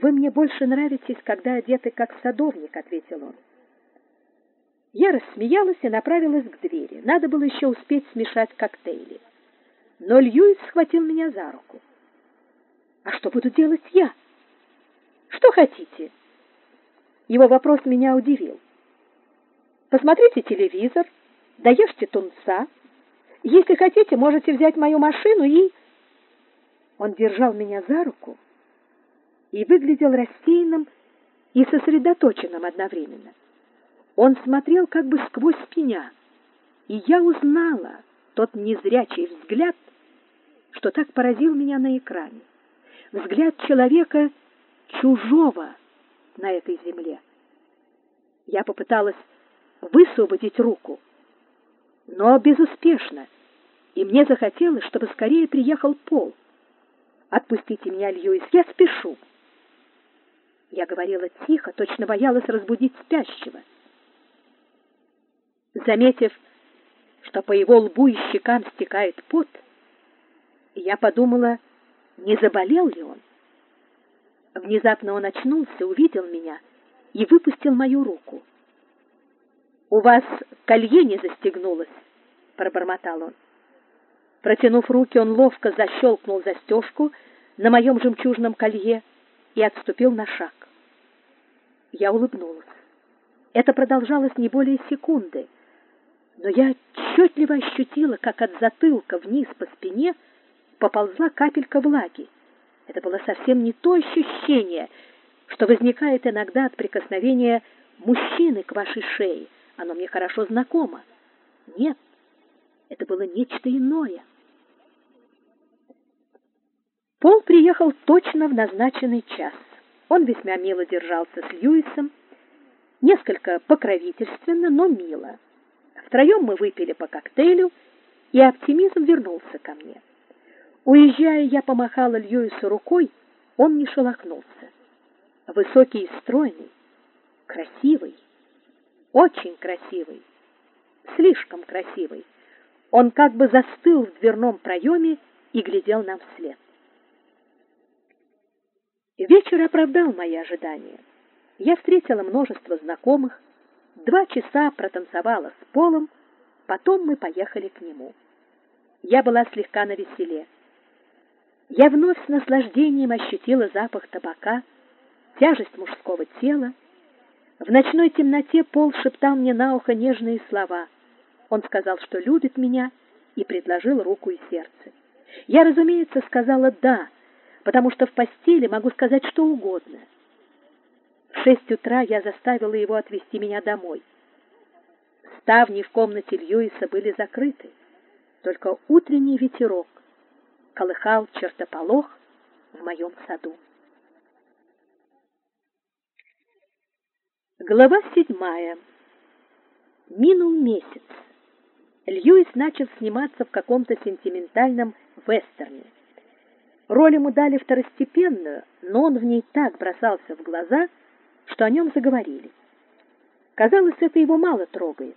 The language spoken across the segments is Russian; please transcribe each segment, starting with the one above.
Вы мне больше нравитесь, когда одеты как садовник, ответил он. Я рассмеялась и направилась к двери. Надо было еще успеть смешать коктейли. Но Льюис схватил меня за руку. А что буду делать я? Что хотите? Его вопрос меня удивил. Посмотрите телевизор, доешьте тунца. Если хотите, можете взять мою машину и Он держал меня за руку и выглядел рассеянным и сосредоточенным одновременно. Он смотрел как бы сквозь меня, и я узнала тот незрячий взгляд, что так поразил меня на экране. Взгляд человека чужого на этой земле. Я попыталась высвободить руку, но безуспешно, и мне захотелось, чтобы скорее приехал Пол. Отпустите меня, Льюис, я спешу. Я говорила тихо, точно боялась разбудить спящего. Заметив, что по его лбу и щекам стекает пот, я подумала, не заболел ли он. Внезапно он очнулся, увидел меня и выпустил мою руку. У вас колье не застегнулось, пробормотал он. Протянув руки, он ловко защелкнул застежку на моем жемчужном колье и отступил на шаг. Я улыбнулась. Это продолжалось не более секунды, но я отчетливо ощутила, как от затылка вниз по спине поползла капелька влаги. Это было совсем не то ощущение, что возникает иногда от прикосновения мужчины к вашей шее. Оно мне хорошо знакомо. Нет, это было нечто иное. Пол приехал точно в назначенный час. Он весьма мило держался с Льюисом, несколько покровительственно, но мило. Втроем мы выпили по коктейлю, и оптимизм вернулся ко мне. Уезжая, я помахала Льюису рукой, он не шелохнулся. Высокий и стройный, красивый, очень красивый, слишком красивый. Он как бы застыл в дверном проеме и глядел нам вслед. Вечер оправдал мои ожидания. Я встретила множество знакомых, два часа протанцевала с Полом, потом мы поехали к нему. Я была слегка навеселе. Я вновь с наслаждением ощутила запах табака, тяжесть мужского тела. В ночной темноте Пол шептал мне на ухо нежные слова. Он сказал, что любит меня, и предложил руку и сердце. Я, разумеется, сказала «да», потому что в постели могу сказать что угодно. В шесть утра я заставила его отвезти меня домой. Ставни в комнате Льюиса были закрыты, только утренний ветерок колыхал чертополох в моем саду. Глава седьмая. Минул месяц. Льюис начал сниматься в каком-то сентиментальном вестерне. Роль ему дали второстепенную, но он в ней так бросался в глаза, что о нем заговорили. Казалось, это его мало трогает.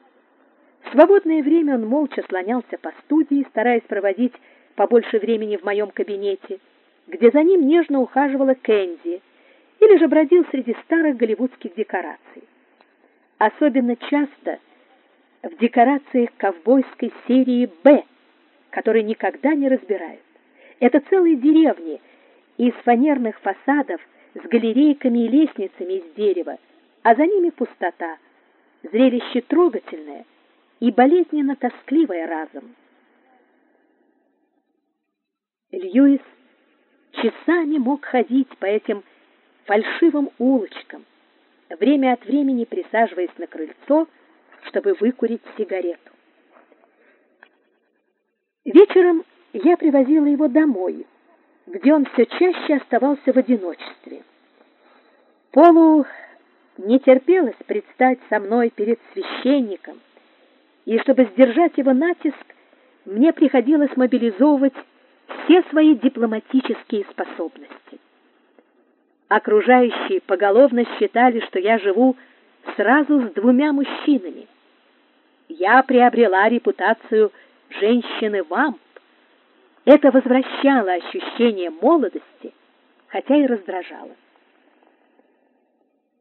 В свободное время он молча слонялся по студии, стараясь проводить побольше времени в моем кабинете, где за ним нежно ухаживала Кэнди, или же бродил среди старых голливудских декораций. Особенно часто в декорациях ковбойской серии «Б», которые никогда не разбирают. Это целые деревни из фанерных фасадов с галерейками и лестницами из дерева, а за ними пустота. Зрелище трогательное и болезненно тоскливое разом. Льюис часами мог ходить по этим фальшивым улочкам, время от времени присаживаясь на крыльцо, чтобы выкурить сигарету. Вечером я привозила его домой, где он все чаще оставался в одиночестве. Полу не терпелось предстать со мной перед священником, и чтобы сдержать его натиск, мне приходилось мобилизовывать все свои дипломатические способности. Окружающие поголовно считали, что я живу сразу с двумя мужчинами. Я приобрела репутацию женщины-вамп, это возвращало ощущение молодости, хотя и раздражало.